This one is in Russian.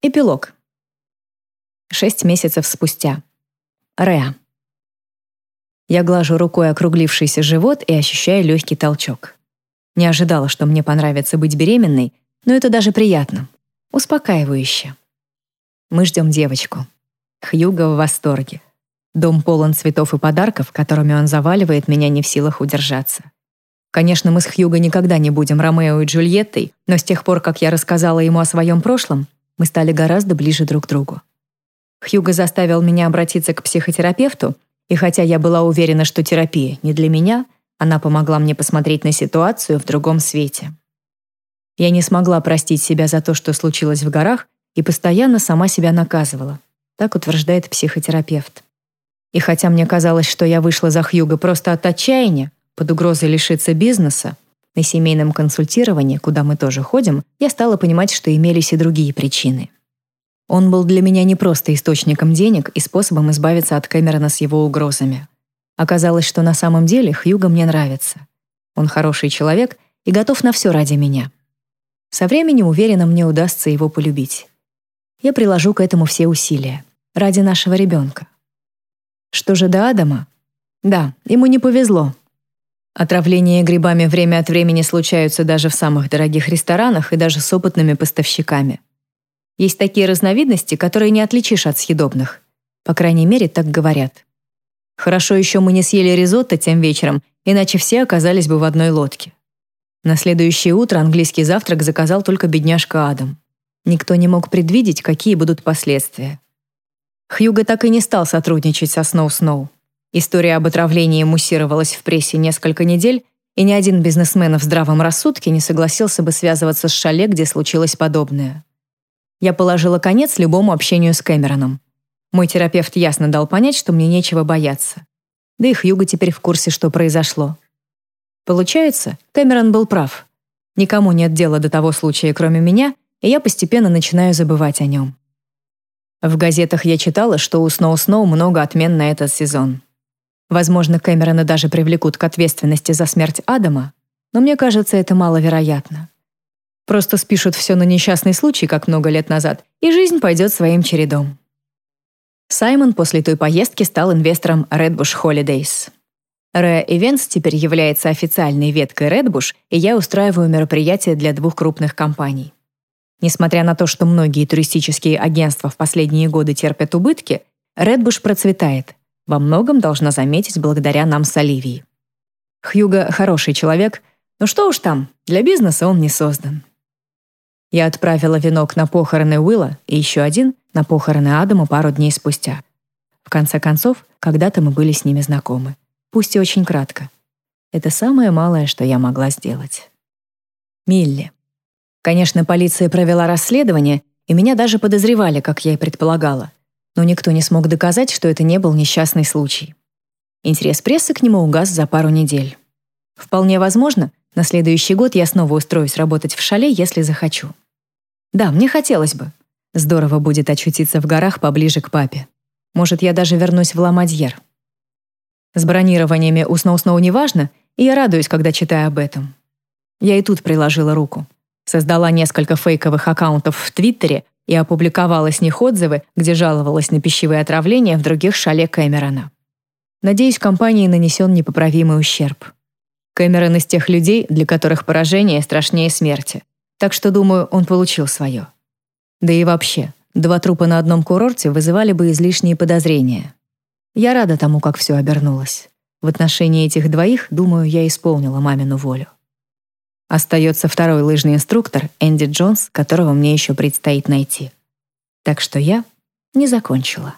Эпилог. Шесть месяцев спустя. Реа. Я глажу рукой округлившийся живот и ощущаю легкий толчок. Не ожидала, что мне понравится быть беременной, но это даже приятно. Успокаивающе. Мы ждем девочку. Хьюго в восторге. Дом полон цветов и подарков, которыми он заваливает меня не в силах удержаться. Конечно, мы с Хьюго никогда не будем Ромео и Джульеттой, но с тех пор, как я рассказала ему о своем прошлом, мы стали гораздо ближе друг к другу. Хьюго заставил меня обратиться к психотерапевту, и хотя я была уверена, что терапия не для меня, она помогла мне посмотреть на ситуацию в другом свете. Я не смогла простить себя за то, что случилось в горах, и постоянно сама себя наказывала. Так утверждает психотерапевт. И хотя мне казалось, что я вышла за Хьюго просто от отчаяния, под угрозой лишиться бизнеса, на семейном консультировании, куда мы тоже ходим, я стала понимать, что имелись и другие причины. Он был для меня не просто источником денег и способом избавиться от Кэмерона с его угрозами. Оказалось, что на самом деле Хьюго мне нравится. Он хороший человек и готов на все ради меня. Со временем, уверена, мне удастся его полюбить. Я приложу к этому все усилия. Ради нашего ребенка. Что же до Адама? Да, ему не повезло, Отравления грибами время от времени случаются даже в самых дорогих ресторанах и даже с опытными поставщиками. Есть такие разновидности, которые не отличишь от съедобных. По крайней мере, так говорят. Хорошо еще мы не съели ризотто тем вечером, иначе все оказались бы в одной лодке. На следующее утро английский завтрак заказал только бедняжка Адам. Никто не мог предвидеть, какие будут последствия. Хьюго так и не стал сотрудничать со Сноу-Сноу. История об отравлении муссировалась в прессе несколько недель, и ни один бизнесмен в здравом рассудке не согласился бы связываться с шале, где случилось подобное. Я положила конец любому общению с Кэмероном. Мой терапевт ясно дал понять, что мне нечего бояться. Да и Хьюго теперь в курсе, что произошло. Получается, Кэмерон был прав. Никому нет дела до того случая, кроме меня, и я постепенно начинаю забывать о нем. В газетах я читала, что у Сноу-Сноу много отмен на этот сезон. Возможно, Кэмерона даже привлекут к ответственности за смерть Адама, но мне кажется, это маловероятно. Просто спишут все на несчастный случай, как много лет назад, и жизнь пойдет своим чередом. Саймон после той поездки стал инвестором Redbush Holidays. Rare Events теперь является официальной веткой Redbush, и я устраиваю мероприятия для двух крупных компаний. Несмотря на то, что многие туристические агентства в последние годы терпят убытки, Redbush процветает, во многом должна заметить благодаря нам с Оливией. Хьюго хороший человек, но что уж там, для бизнеса он не создан. Я отправила венок на похороны Уилла и еще один на похороны Адама пару дней спустя. В конце концов, когда-то мы были с ними знакомы. Пусть и очень кратко. Это самое малое, что я могла сделать. Милли. Конечно, полиция провела расследование, и меня даже подозревали, как я и предполагала но никто не смог доказать, что это не был несчастный случай. Интерес прессы к нему угас за пару недель. Вполне возможно, на следующий год я снова устроюсь работать в шале, если захочу. Да, мне хотелось бы. Здорово будет очутиться в горах поближе к папе. Может, я даже вернусь в Ламадьер. С бронированиями у Сноу-Сноу не важно, и я радуюсь, когда читаю об этом. Я и тут приложила руку. Создала несколько фейковых аккаунтов в Твиттере, и опубликовала с них отзывы, где жаловалась на пищевые отравления в других шале Кэмерона. Надеюсь, компании нанесен непоправимый ущерб. Кэмерон из тех людей, для которых поражение страшнее смерти. Так что, думаю, он получил свое. Да и вообще, два трупа на одном курорте вызывали бы излишние подозрения. Я рада тому, как все обернулось. В отношении этих двоих, думаю, я исполнила мамину волю. Остается второй лыжный инструктор Энди Джонс, которого мне еще предстоит найти. Так что я не закончила.